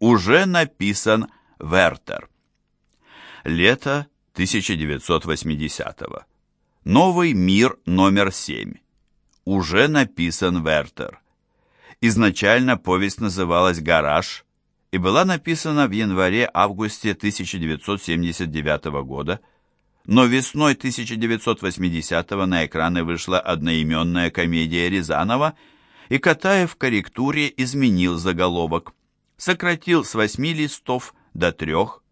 Уже написан Вертер. Лето 1980 -го. Новый мир номер 7. Уже написан Вертер. Изначально повесть называлась «Гараж» и была написана в январе-августе 1979 года, но весной 1980 на экраны вышла одноименная комедия Рязанова, и Катаев в корректуре изменил заголовок, сократил с восьми листов до трех.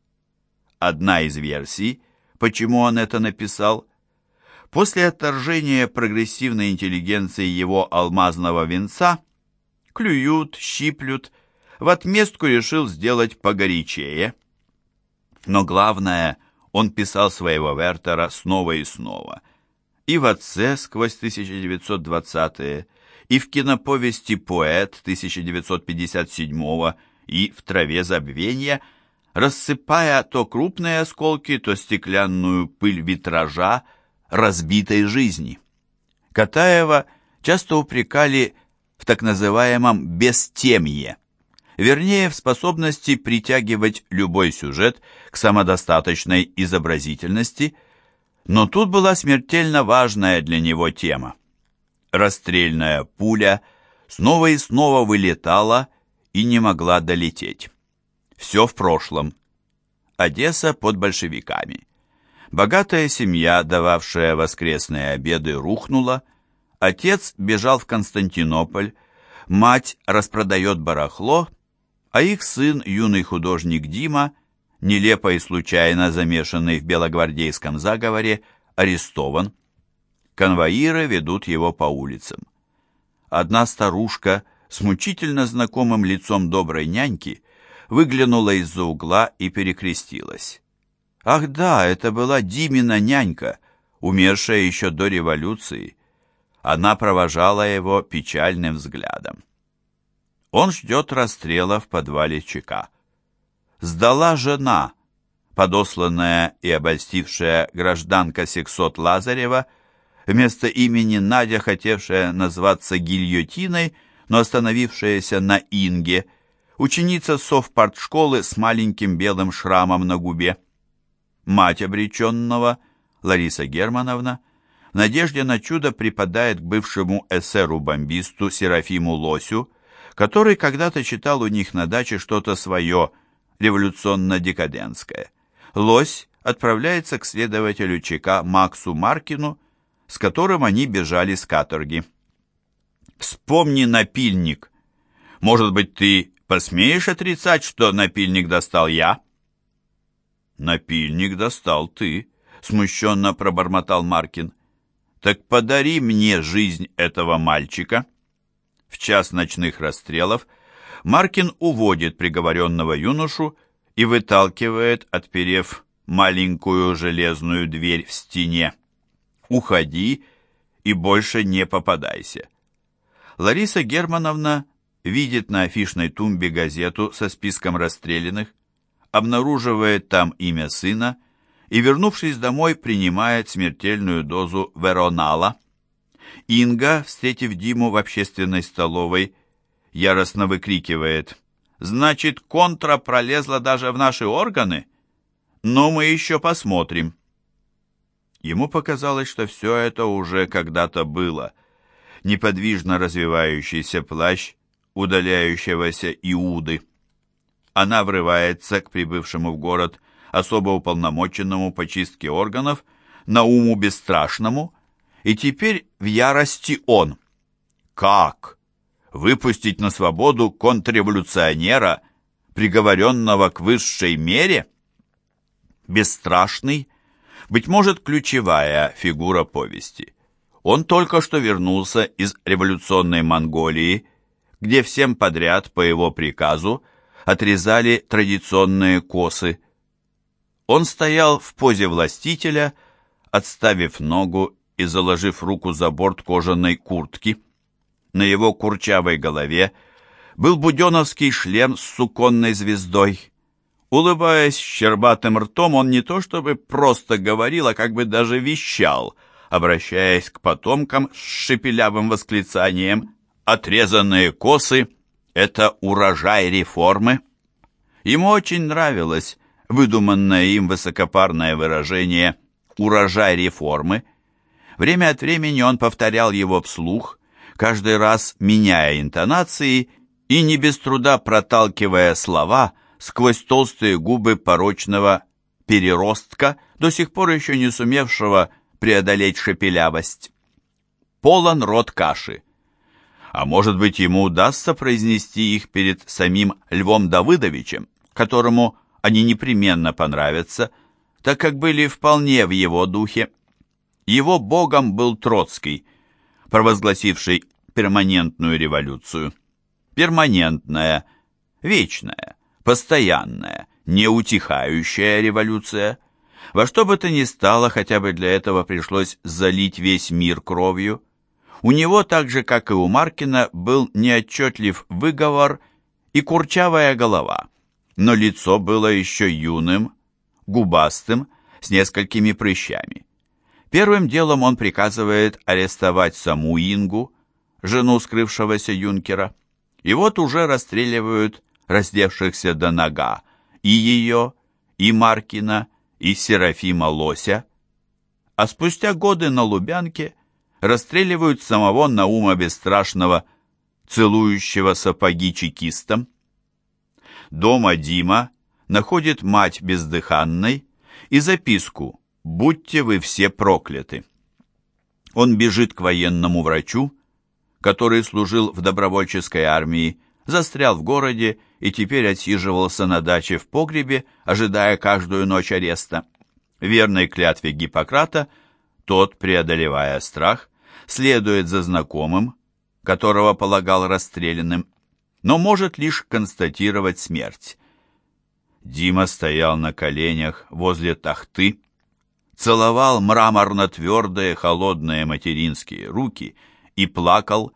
Одна из версий, почему он это написал, после отторжения прогрессивной интеллигенции его алмазного венца – клюют, щиплют, в отместку решил сделать погорячее. Но главное, он писал своего Вертера снова и снова. И в «Отце» сквозь 1920-е, и в киноповести «Поэт» 1957-го, и в «Траве забвения», рассыпая то крупные осколки, то стеклянную пыль витража разбитой жизни. Катаева часто упрекали в так называемом «бестемье», вернее, в способности притягивать любой сюжет к самодостаточной изобразительности, но тут была смертельно важная для него тема. Расстрельная пуля снова и снова вылетала и не могла долететь. Все в прошлом. Одесса под большевиками. Богатая семья, дававшая воскресные обеды, рухнула – Отец бежал в Константинополь, мать распродает барахло, а их сын, юный художник Дима, нелепо и случайно замешанный в белогвардейском заговоре, арестован. Конвоиры ведут его по улицам. Одна старушка с мучительно знакомым лицом доброй няньки выглянула из-за угла и перекрестилась. Ах да, это была Димина нянька, умершая еще до революции. Она провожала его печальным взглядом. Он ждет расстрела в подвале ЧК. Сдала жена, подосланная и обольстившая гражданка Сексот Лазарева, вместо имени Надя, хотевшая назваться гильотиной, но остановившаяся на Инге, ученица совпартшколы с маленьким белым шрамом на губе. Мать обреченного, Лариса Германовна, надежде на чудо припадает к бывшему эсеру-бомбисту Серафиму Лосю, который когда-то читал у них на даче что-то свое, революционно-декадентское. Лось отправляется к следователю ЧК Максу Маркину, с которым они бежали с каторги. «Вспомни напильник. Может быть, ты посмеешь отрицать, что напильник достал я?» «Напильник достал ты», — смущенно пробормотал Маркин. Так подари мне жизнь этого мальчика. В час ночных расстрелов Маркин уводит приговоренного юношу и выталкивает, отперев маленькую железную дверь в стене. «Уходи и больше не попадайся». Лариса Германовна видит на афишной тумбе газету со списком расстрелянных, обнаруживает там имя сына и, вернувшись домой, принимает смертельную дозу веронала. Инга, встретив Диму в общественной столовой, яростно выкрикивает «Значит, контра пролезла даже в наши органы? Но мы еще посмотрим». Ему показалось, что все это уже когда-то было. Неподвижно развивающийся плащ удаляющегося Иуды. Она врывается к прибывшему в город особо уполномоченному по чистке органов, Науму Бесстрашному, и теперь в ярости он. Как? Выпустить на свободу контрреволюционера, приговоренного к высшей мере? Бесстрашный, быть может, ключевая фигура повести. Он только что вернулся из революционной Монголии, где всем подряд по его приказу отрезали традиционные косы. Он стоял в позе властителя, отставив ногу и заложив руку за борт кожаной куртки. На его курчавой голове был буденовский шлем с суконной звездой. Улыбаясь щербатым ртом, он не то чтобы просто говорил, а как бы даже вещал, обращаясь к потомкам с шепелявым восклицанием «Отрезанные косы — это урожай реформы». Ему очень нравилось выдуманное им высокопарное выражение «урожай реформы». Время от времени он повторял его вслух, каждый раз меняя интонации и не без труда проталкивая слова сквозь толстые губы порочного переростка, до сих пор еще не сумевшего преодолеть шепелявость. Полон рот каши. А может быть, ему удастся произнести их перед самим Львом Давыдовичем, которому они непременно понравятся, так как были вполне в его духе. Его богом был Троцкий, провозгласивший перманентную революцию. Перманентная, вечная, постоянная, неутихающая революция. Во что бы то ни стало, хотя бы для этого пришлось залить весь мир кровью. У него, так же, как и у Маркина, был неотчетлив выговор и курчавая голова, но лицо было еще юным, губастым, с несколькими прыщами. Первым делом он приказывает арестовать саму Ингу, жену скрывшегося юнкера, и вот уже расстреливают раздевшихся до нога и ее, и Маркина, и Серафима Лося, а спустя годы на Лубянке расстреливают самого Наума Бесстрашного, целующего сапоги чекистам. Дома Дима находит мать бездыханной и записку «Будьте вы все прокляты». Он бежит к военному врачу, который служил в добровольческой армии, застрял в городе и теперь отсиживался на даче в погребе, ожидая каждую ночь ареста. Верной клятве Гиппократа тот, преодолевая страх, следует за знакомым, которого полагал расстрелянным, но может лишь констатировать смерть. Дима стоял на коленях возле тахты, целовал мраморно-твердые холодные материнские руки и плакал,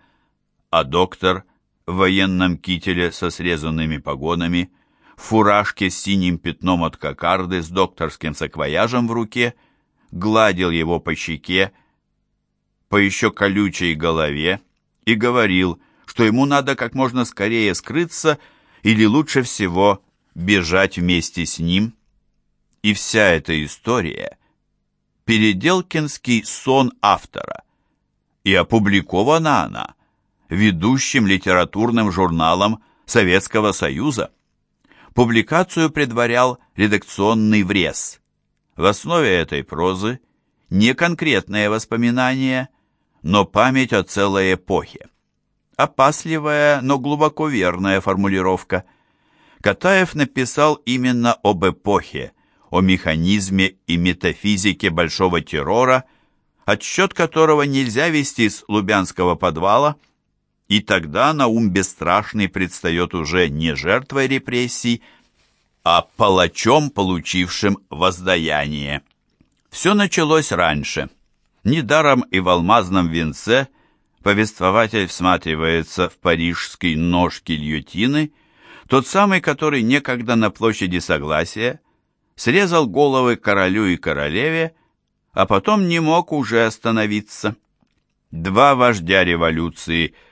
а доктор в военном кителе со срезанными погонами, в фуражке с синим пятном от кокарды с докторским саквояжем в руке, гладил его по щеке, по еще колючей голове и говорил, что ему надо как можно скорее скрыться или лучше всего бежать вместе с ним. И вся эта история – переделкинский сон автора. И опубликована она ведущим литературным журналом Советского Союза. Публикацию предварял редакционный врез. В основе этой прозы не конкретные воспоминания, но память о целой эпохе. Опасливая, но глубоко верная формулировка. Катаев написал именно об эпохе, о механизме и метафизике большого террора, отсчет которого нельзя вести с Лубянского подвала – и тогда Наум Бесстрашный предстает уже не жертвой репрессий, а палачом, получившим воздаяние. Все началось раньше. Недаром и в алмазном венце повествователь всматривается в парижский нож гильотины, тот самый, который некогда на площади Согласия срезал головы королю и королеве, а потом не мог уже остановиться. Два вождя революции –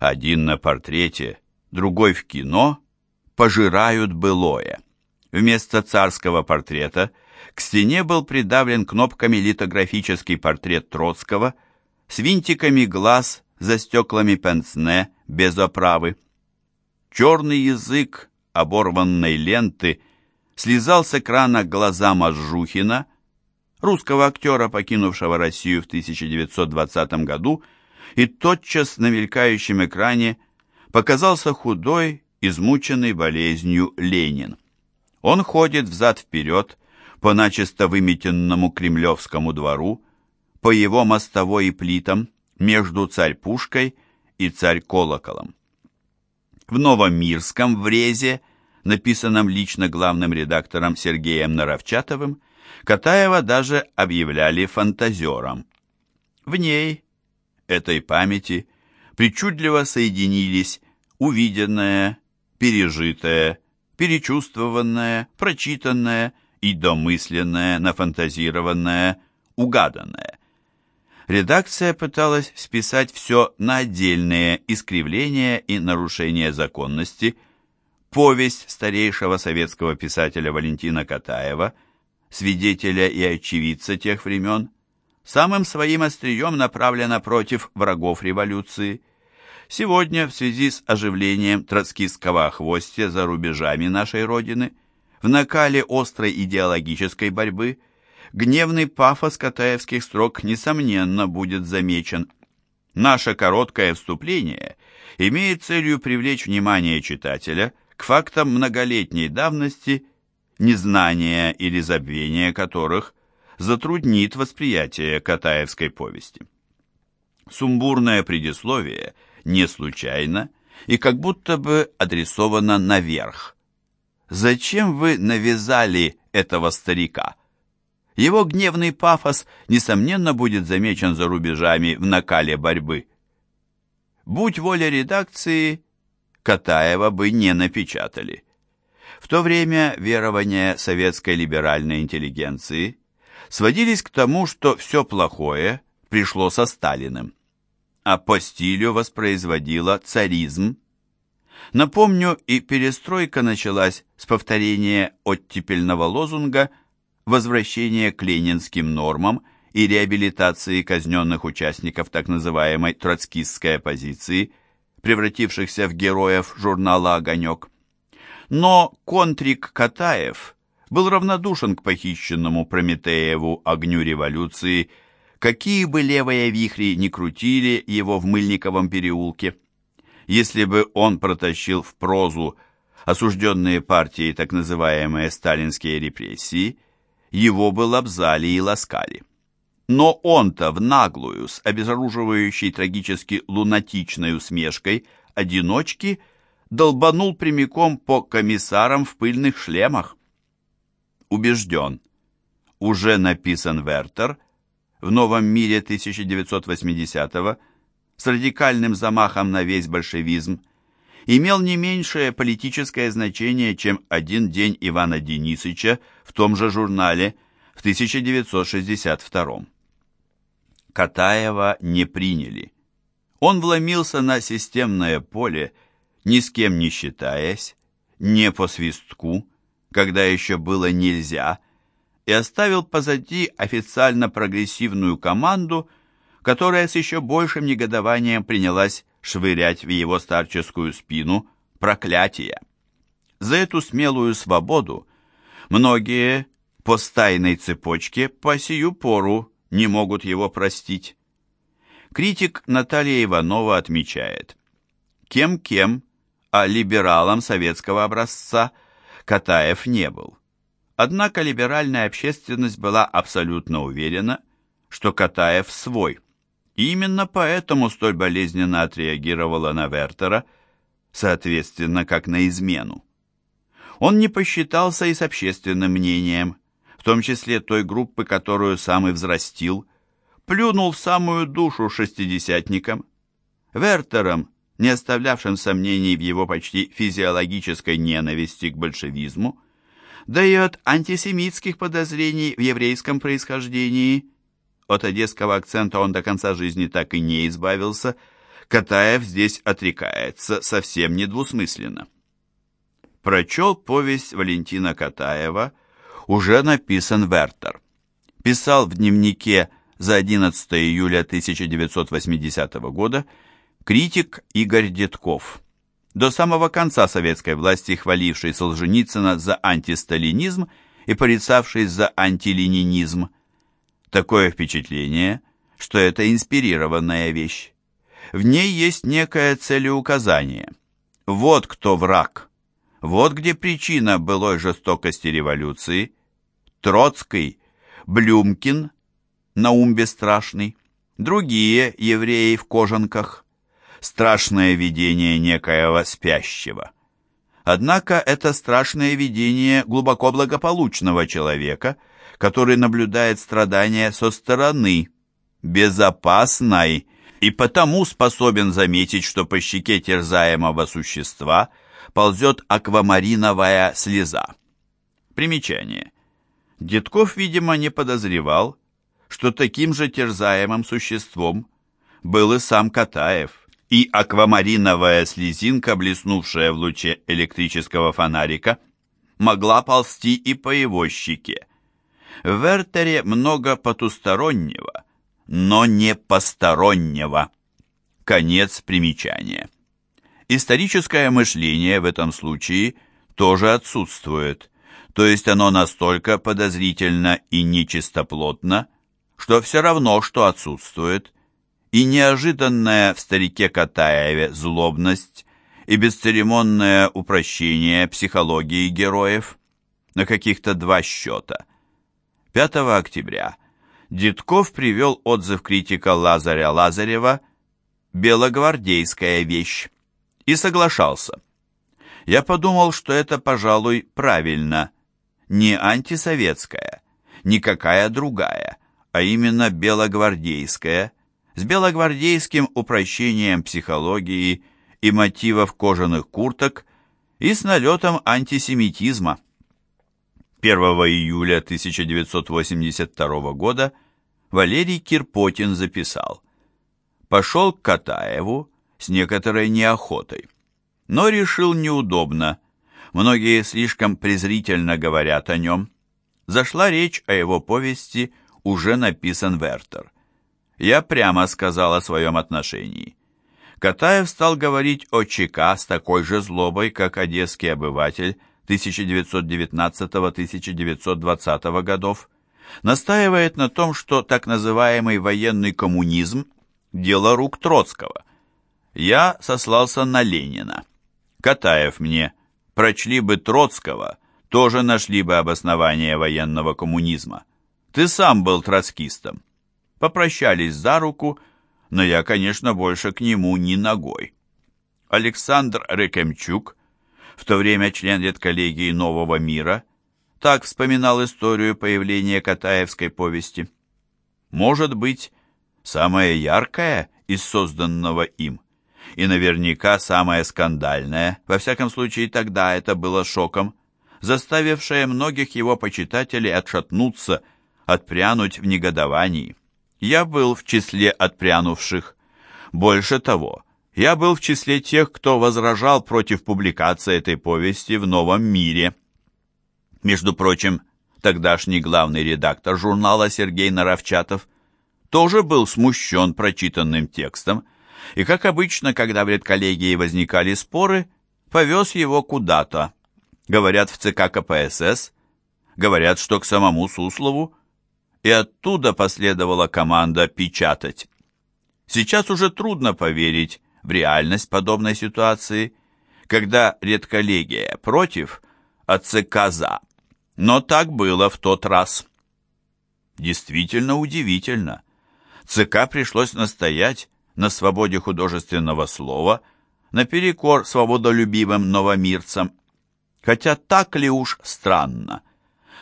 один на портрете, другой в кино, пожирают былое. Вместо царского портрета к стене был придавлен кнопками литографический портрет Троцкого с винтиками глаз за стеклами пенсне без оправы. Черный язык оборванной ленты слезал с экрана глаза Мажухина, русского актера, покинувшего Россию в 1920 году, и тотчас на мелькающем экране показался худой, измученный болезнью Ленин. Он ходит взад-вперед по начисто выметенному Кремлевскому двору, по его мостовой и плитам, между царь-пушкой и царь-колоколом. В Новомирском врезе, написанном лично главным редактором Сергеем Наровчатовым, Катаева даже объявляли фантазером. В ней, этой памяти причудливо соединились увиденное, пережитое, перечувствованное, прочитанное и домысленное, нафантазированное, угаданное. Редакция пыталась списать все на отдельные искривления и нарушения законности, повесть старейшего советского писателя Валентина Катаева, свидетеля и очевидца тех времен, самым своим острием направлена против врагов революции. Сегодня, в связи с оживлением троцкистского охвостья за рубежами нашей Родины, в накале острой идеологической борьбы, гневный пафос катаевских строк, несомненно, будет замечен. Наше короткое вступление имеет целью привлечь внимание читателя к фактам многолетней давности, незнания или забвения которых затруднит восприятие Катаевской повести. Сумбурное предисловие не случайно и как будто бы адресовано наверх. Зачем вы навязали этого старика? Его гневный пафос, несомненно, будет замечен за рубежами в накале борьбы. Будь воля редакции, Катаева бы не напечатали. В то время верования советской либеральной интеллигенции сводились к тому, что все плохое пришло со Сталиным, а по стилю воспроизводила царизм. Напомню, и перестройка началась с повторения оттепельного лозунга «Возвращение к ленинским нормам» и реабилитации казненных участников так называемой троцкистской оппозиции, превратившихся в героев журнала «Огонек». Но контрик Катаев был равнодушен к похищенному Прометееву огню революции, какие бы левые вихри ни крутили его в Мыльниковом переулке. Если бы он протащил в прозу осужденные партии так называемые сталинские репрессии, его бы лобзали и ласкали. Но он-то в наглую, с обезоруживающей трагически лунатичной усмешкой одиночки долбанул прямиком по комиссарам в пыльных шлемах убежден, уже написан Вертер в «Новом мире» 1980-го с радикальным замахом на весь большевизм, имел не меньшее политическое значение, чем «Один день Ивана Денисыча» в том же журнале в 1962 Катаева не приняли. Он вломился на системное поле, ни с кем не считаясь, не по свистку, когда еще было нельзя, и оставил позади официально прогрессивную команду, которая с еще большим негодованием принялась швырять в его старческую спину проклятия. За эту смелую свободу многие по стайной цепочке по сию пору не могут его простить. Критик Наталья Иванова отмечает, кем-кем, а либералом советского образца – Катаев не был. Однако либеральная общественность была абсолютно уверена, что Катаев свой. И именно поэтому столь болезненно отреагировала на Вертера, соответственно, как на измену. Он не посчитался и с общественным мнением, в том числе той группы, которую сам и взрастил, плюнул в самую душу шестидесятникам. Вертером не оставлявшим сомнений в его почти физиологической ненависти к большевизму, да и от антисемитских подозрений в еврейском происхождении. От одесского акцента он до конца жизни так и не избавился. Катаев здесь отрекается совсем недвусмысленно. Прочел повесть Валентина Катаева, уже написан Вертер. Писал в дневнике за 11 июля 1980 года Критик Игорь Детков, до самого конца советской власти хваливший Солженицына за антисталинизм и порицавший за антиленинизм. Такое впечатление, что это инспирированная вещь. В ней есть некое целеуказание. Вот кто враг. Вот где причина былой жестокости революции. Троцкий, Блюмкин, Наум Бесстрашный, другие евреи в кожанках – страшное видение некоего спящего. Однако это страшное видение глубоко благополучного человека, который наблюдает страдания со стороны, безопасной, и потому способен заметить, что по щеке терзаемого существа ползет аквамариновая слеза. Примечание. Детков, видимо, не подозревал, что таким же терзаемым существом был и сам Катаев, и аквамариновая слезинка, блеснувшая в луче электрического фонарика, могла ползти и по его щеке. В Вертере много потустороннего, но не постороннего. Конец примечания. Историческое мышление в этом случае тоже отсутствует, то есть оно настолько подозрительно и нечистоплотно, что все равно, что отсутствует, и неожиданная в старике Катаеве злобность и бесцеремонное упрощение психологии героев на каких-то два счета. 5 октября Дедков привел отзыв критика Лазаря Лазарева «Белогвардейская вещь» и соглашался. Я подумал, что это, пожалуй, правильно, не антисоветская, никакая другая, а именно белогвардейская, с белогвардейским упрощением психологии и мотивов кожаных курток и с налетом антисемитизма. 1 июля 1982 года Валерий Кирпотин записал «Пошел к Катаеву с некоторой неохотой, но решил неудобно, многие слишком презрительно говорят о нем. Зашла речь о его повести «Уже написан Вертер». Я прямо сказал о своем отношении. Катаев стал говорить о ЧК с такой же злобой, как одесский обыватель 1919-1920 годов, настаивает на том, что так называемый военный коммунизм – дело рук Троцкого. Я сослался на Ленина. Катаев мне, прочли бы Троцкого, тоже нашли бы обоснование военного коммунизма. Ты сам был троцкистом. Попрощались за руку – но я, конечно, больше к нему ни ногой. Александр Рекемчук, в то время член редколлегии «Нового мира», так вспоминал историю появления Катаевской повести. Может быть, самая яркая из созданного им, и наверняка самая скандальная, во всяком случае тогда это было шоком, заставившая многих его почитателей отшатнуться, отпрянуть в негодовании. Я был в числе отпрянувших. Больше того, я был в числе тех, кто возражал против публикации этой повести в «Новом мире». Между прочим, тогдашний главный редактор журнала Сергей Наровчатов тоже был смущен прочитанным текстом, и, как обычно, когда в редколлегии возникали споры, повез его куда-то. Говорят, в ЦК КПСС, говорят, что к самому Суслову, и оттуда последовала команда печатать. Сейчас уже трудно поверить в реальность подобной ситуации, когда редколлегия против, а ЦК за. Но так было в тот раз. Действительно удивительно. ЦК пришлось настоять на свободе художественного слова, наперекор свободолюбивым новомирцам. Хотя так ли уж странно –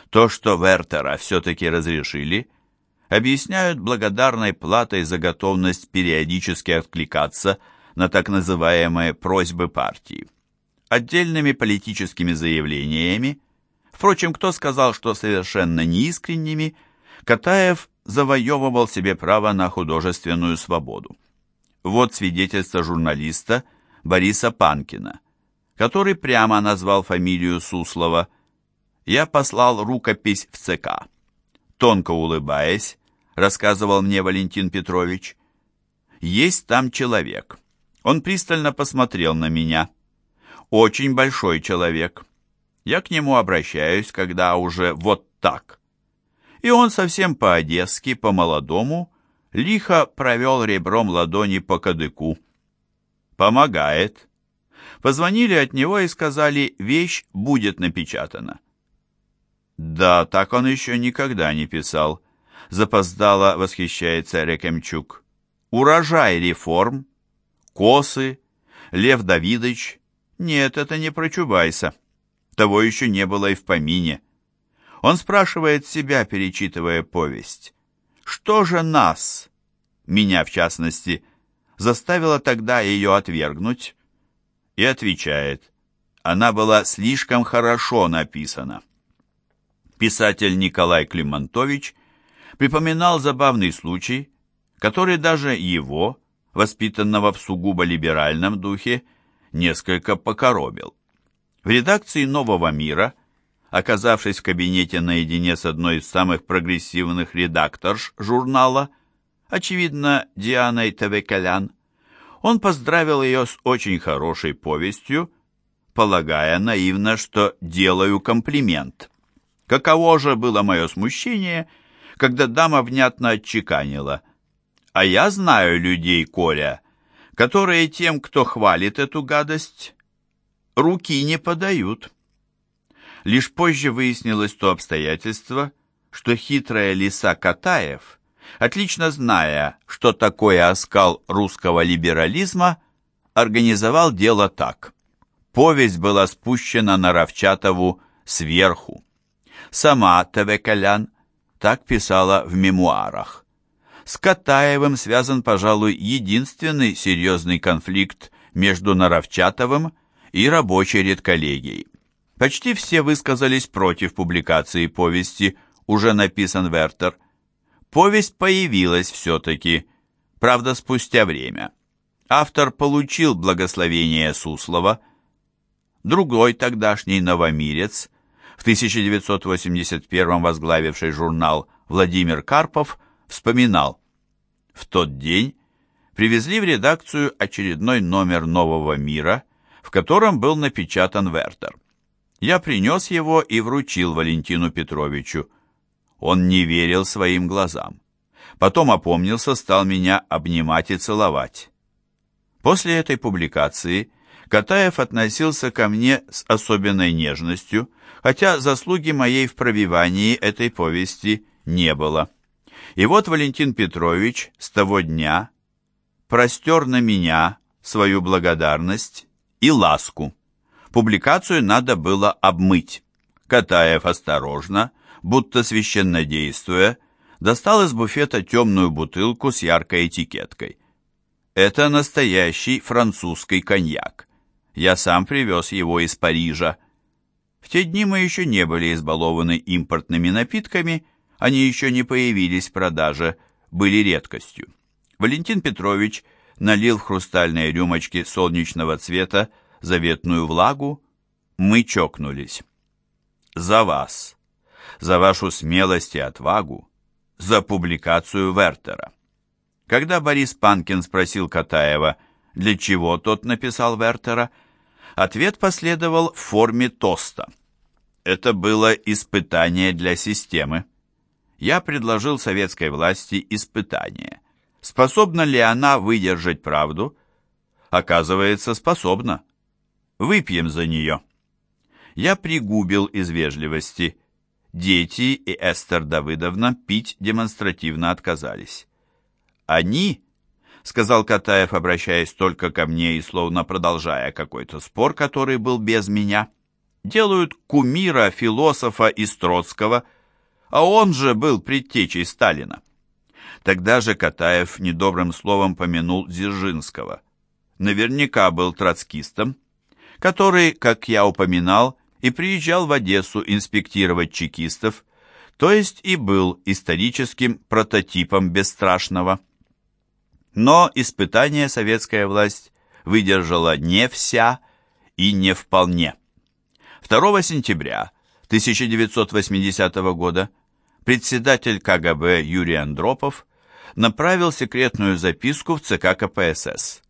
то, что Вертера все-таки разрешили, объясняют благодарной платой за готовность периодически откликаться на так называемые просьбы партии. Отдельными политическими заявлениями, впрочем, кто сказал, что совершенно неискренними, Катаев завоевывал себе право на художественную свободу. Вот свидетельство журналиста Бориса Панкина, который прямо назвал фамилию Суслова – я послал рукопись в ЦК. Тонко улыбаясь, рассказывал мне Валентин Петрович, есть там человек. Он пристально посмотрел на меня. Очень большой человек. Я к нему обращаюсь, когда уже вот так. И он совсем по-одесски, по-молодому, лихо провел ребром ладони по кадыку. Помогает. Позвонили от него и сказали, вещь будет напечатана. Да, так он еще никогда не писал. Запоздало восхищается Рекемчук. Урожай реформ, косы, Лев Давидович. Нет, это не про Чубайса. Того еще не было и в помине. Он спрашивает себя, перечитывая повесть. Что же нас, меня в частности, заставило тогда ее отвергнуть? И отвечает. Она была слишком хорошо написана писатель Николай Климантович припоминал забавный случай, который даже его, воспитанного в сугубо либеральном духе, несколько покоробил. В редакции «Нового мира», оказавшись в кабинете наедине с одной из самых прогрессивных редакторш журнала, очевидно, Дианой Тавекалян, он поздравил ее с очень хорошей повестью, полагая наивно, что делаю комплимент. Каково же было мое смущение, когда дама внятно отчеканила. «А я знаю людей, Коля, которые тем, кто хвалит эту гадость, руки не подают». Лишь позже выяснилось то обстоятельство, что хитрая лиса Катаев, отлично зная, что такое оскал русского либерализма, организовал дело так. Повесть была спущена на Равчатову сверху. Сама Тавекалян так писала в мемуарах. С Катаевым связан, пожалуй, единственный серьезный конфликт между Наровчатовым и рабочей редколлегией. Почти все высказались против публикации повести, уже написан Вертер. Повесть появилась все-таки, правда, спустя время. Автор получил благословение Суслова. Другой тогдашний новомирец – в 1981 возглавивший журнал Владимир Карпов, вспоминал, «В тот день привезли в редакцию очередной номер «Нового мира», в котором был напечатан Вертер. Я принес его и вручил Валентину Петровичу. Он не верил своим глазам. Потом опомнился, стал меня обнимать и целовать. После этой публикации Катаев относился ко мне с особенной нежностью, хотя заслуги моей в пробивании этой повести не было. И вот Валентин Петрович с того дня простер на меня свою благодарность и ласку. Публикацию надо было обмыть. Катаев осторожно, будто священно действуя, достал из буфета темную бутылку с яркой этикеткой. Это настоящий французский коньяк. Я сам привез его из Парижа. В те дни мы еще не были избалованы импортными напитками, они еще не появились в продаже, были редкостью. Валентин Петрович налил в хрустальные рюмочки солнечного цвета заветную влагу, мы чокнулись. За вас, за вашу смелость и отвагу, за публикацию Вертера. Когда Борис Панкин спросил Катаева, для чего тот написал Вертера, Ответ последовал в форме тоста. Это было испытание для системы. Я предложил советской власти испытание. Способна ли она выдержать правду? Оказывается, способна. Выпьем за нее. Я пригубил из вежливости. Дети и Эстер Давыдовна пить демонстративно отказались. Они сказал Катаев, обращаясь только ко мне и словно продолжая какой-то спор, который был без меня. Делают кумира, философа из Троцкого, а он же был предтечей Сталина. Тогда же Катаев недобрым словом помянул Дзержинского. Наверняка был троцкистом, который, как я упоминал, и приезжал в Одессу инспектировать чекистов, то есть и был историческим прототипом бесстрашного. Но испытание советская власть выдержала не вся и не вполне. 2 сентября 1980 года председатель КГБ Юрий Андропов направил секретную записку в ЦК КПСС.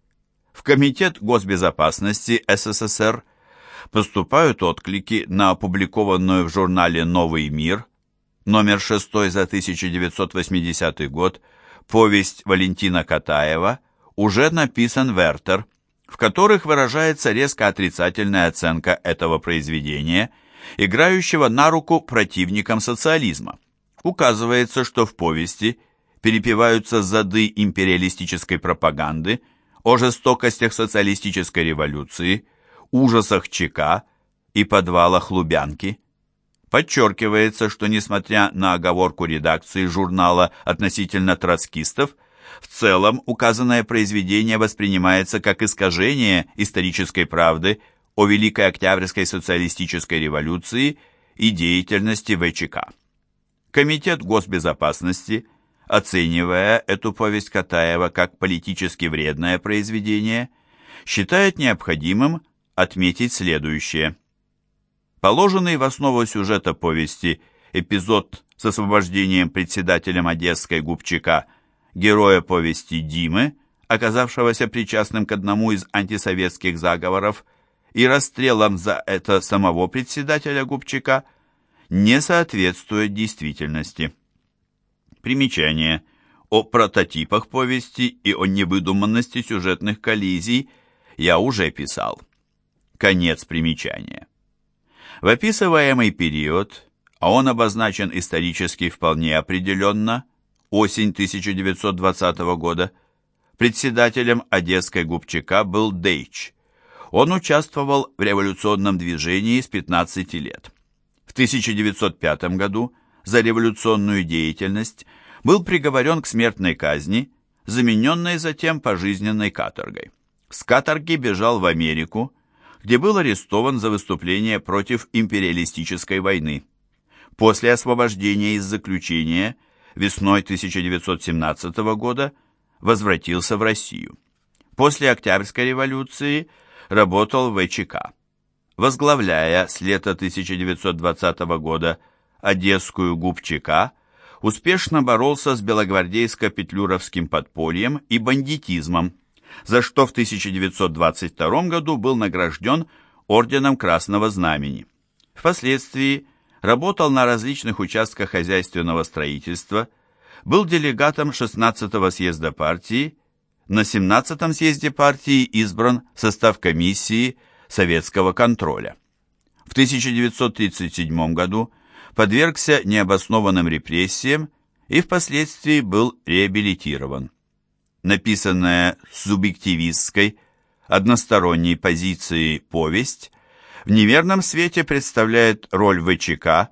В Комитет госбезопасности СССР поступают отклики на опубликованную в журнале «Новый мир» номер 6 за 1980 год повесть Валентина Катаева уже написан Вертер, в которых выражается резко отрицательная оценка этого произведения, играющего на руку противникам социализма. Указывается, что в повести перепеваются зады империалистической пропаганды о жестокостях социалистической революции, ужасах ЧК и подвалах Лубянки – Подчеркивается, что несмотря на оговорку редакции журнала относительно троцкистов, в целом указанное произведение воспринимается как искажение исторической правды о Великой Октябрьской социалистической революции и деятельности ВЧК. Комитет госбезопасности оценивая эту повесть Катаева как политически вредное произведение, считает необходимым отметить следующее. Положенный в основу сюжета повести эпизод с освобождением председателем Одесской губчака героя повести Димы, оказавшегося причастным к одному из антисоветских заговоров, и расстрелом за это самого председателя Губчака не соответствует действительности. Примечание. О прототипах повести и о невыдуманности сюжетных коллизий я уже писал. Конец примечания. В описываемый период, а он обозначен исторически вполне определенно, осень 1920 года, председателем Одесской губчака был Дейч. Он участвовал в революционном движении с 15 лет. В 1905 году за революционную деятельность был приговорен к смертной казни, замененной затем пожизненной каторгой. С каторги бежал в Америку, где был арестован за выступление против империалистической войны. После освобождения из заключения весной 1917 года возвратился в Россию. После Октябрьской революции работал в ВЧК. Возглавляя с лета 1920 года Одесскую губчика, успешно боролся с белогвардейско-петлюровским подпольем и бандитизмом, за что в 1922 году был награжден Орденом Красного Знамени. Впоследствии работал на различных участках хозяйственного строительства, был делегатом 16-го съезда партии, на 17-м съезде партии избран в состав комиссии советского контроля. В 1937 году подвергся необоснованным репрессиям и впоследствии был реабилитирован написанная с субъективистской, односторонней позиции повесть, в неверном свете представляет роль ВЧК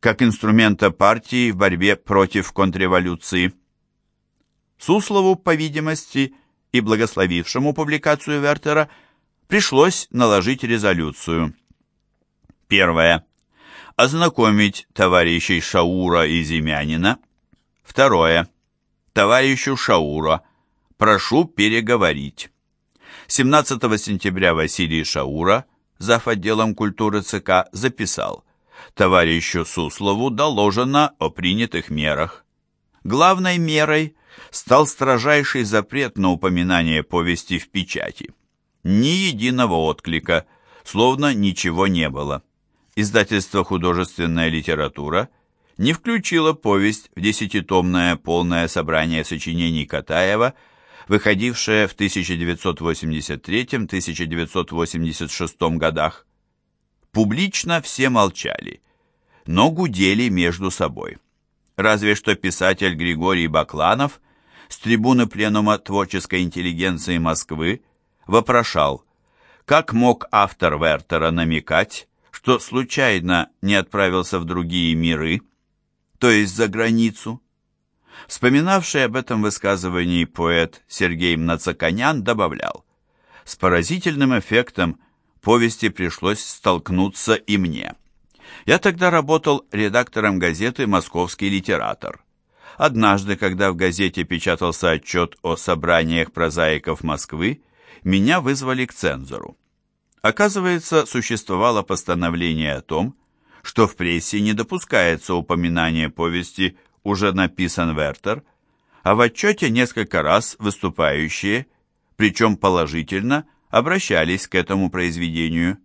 как инструмента партии в борьбе против контрреволюции. Суслову, по видимости, и благословившему публикацию Вертера, пришлось наложить резолюцию. Первое. Ознакомить товарищей Шаура и Земянина. Второе. Товарищу Шаура Прошу переговорить. 17 сентября Василий Шаура, зав. отделом культуры ЦК, записал «Товарищу Суслову доложено о принятых мерах». Главной мерой стал строжайший запрет на упоминание повести в печати. Ни единого отклика, словно ничего не было. Издательство «Художественная литература» не включило повесть в десятитомное полное собрание сочинений Катаева – выходившая в 1983-1986 годах. Публично все молчали, но гудели между собой. Разве что писатель Григорий Бакланов с трибуны Пленума творческой интеллигенции Москвы вопрошал, как мог автор Вертера намекать, что случайно не отправился в другие миры, то есть за границу, Вспоминавший об этом высказывании поэт Сергей Мнацаканян добавлял, «С поразительным эффектом повести пришлось столкнуться и мне. Я тогда работал редактором газеты «Московский литератор». Однажды, когда в газете печатался отчет о собраниях прозаиков Москвы, меня вызвали к цензору. Оказывается, существовало постановление о том, что в прессе не допускается упоминание повести уже написан Вертер, а в отчете несколько раз выступающие, причем положительно, обращались к этому произведению.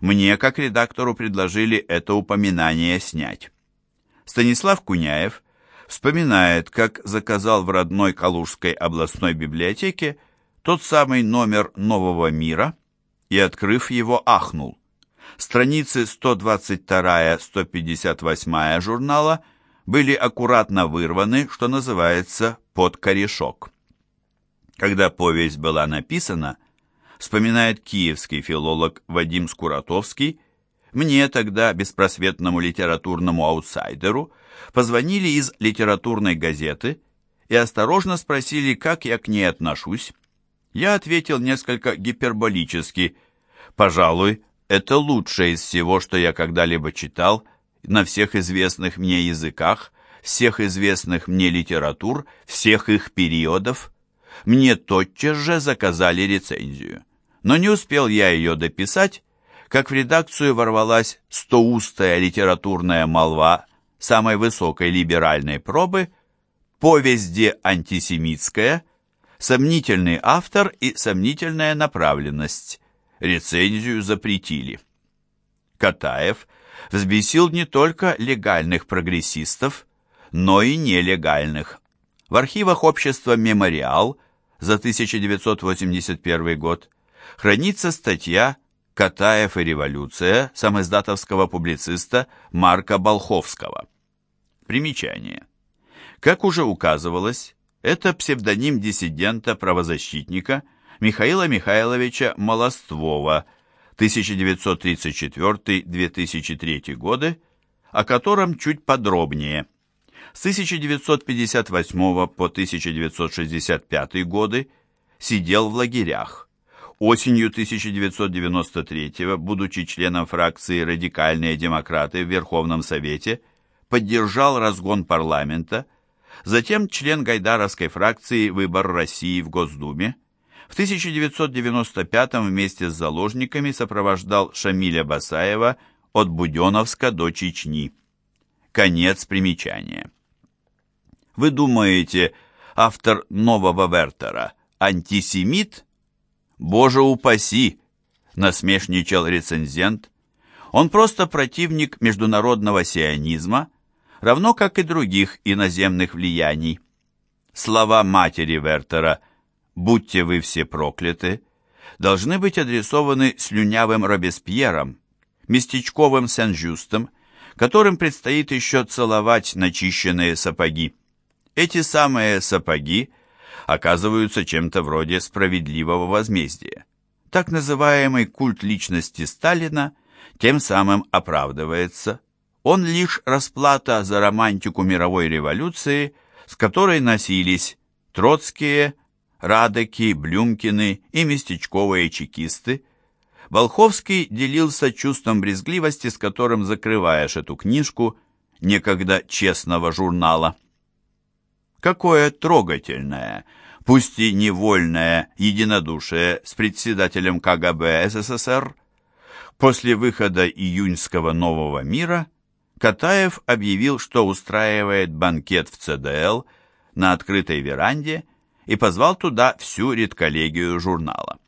Мне, как редактору, предложили это упоминание снять. Станислав Куняев вспоминает, как заказал в родной Калужской областной библиотеке тот самый номер «Нового мира» и, открыв его, ахнул. Страницы 122-158 журнала – были аккуратно вырваны, что называется, под корешок. Когда повесть была написана, вспоминает киевский филолог Вадим Скуратовский, мне тогда, беспросветному литературному аутсайдеру, позвонили из литературной газеты и осторожно спросили, как я к ней отношусь. Я ответил несколько гиперболически. «Пожалуй, это лучшее из всего, что я когда-либо читал на всех известных мне языках всех известных мне литератур всех их периодов. Мне тотчас же заказали рецензию. Но не успел я ее дописать, как в редакцию ворвалась стоустая литературная молва самой высокой либеральной пробы, повесть антисемитская, сомнительный автор и сомнительная направленность. Рецензию запретили. Катаев взбесил не только легальных прогрессистов, но и нелегальных. В архивах общества «Мемориал» за 1981 год хранится статья «Катаев и революция» самоиздатовского публициста Марка Болховского. Примечание. Как уже указывалось, это псевдоним диссидента-правозащитника Михаила Михайловича Молоствова 1934-2003 годы, о котором чуть подробнее. С 1958 по 1965 годы сидел в лагерях. Осенью 1993 будучи членом фракции «Радикальные демократы» в Верховном Совете, поддержал разгон парламента, затем член гайдаровской фракции «Выбор России» в Госдуме, в 1995 вместе с заложниками сопровождал Шамиля Басаева от Буденовска до Чечни. Конец примечания. Вы думаете, автор нового Вертера антисемит? Боже упаси! Насмешничал рецензент. Он просто противник международного сионизма, равно как и других иноземных влияний. Слова матери Вертера – «Будьте вы все прокляты» должны быть адресованы слюнявым Робеспьером, местечковым Сен-Жюстом, которым предстоит еще целовать начищенные сапоги. Эти самые сапоги оказываются чем-то вроде справедливого возмездия. Так называемый культ личности Сталина тем самым оправдывается. Он лишь расплата за романтику мировой революции, с которой носились Троцкие, Радеки, Блюмкины и местечковые чекисты, Волховский делился чувством брезгливости, с которым закрываешь эту книжку некогда честного журнала. Какое трогательное, пусть и невольное единодушие с председателем КГБ СССР. После выхода июньского «Нового мира» Катаев объявил, что устраивает банкет в ЦДЛ на открытой веранде и позвал туда всю редколлегию журнала.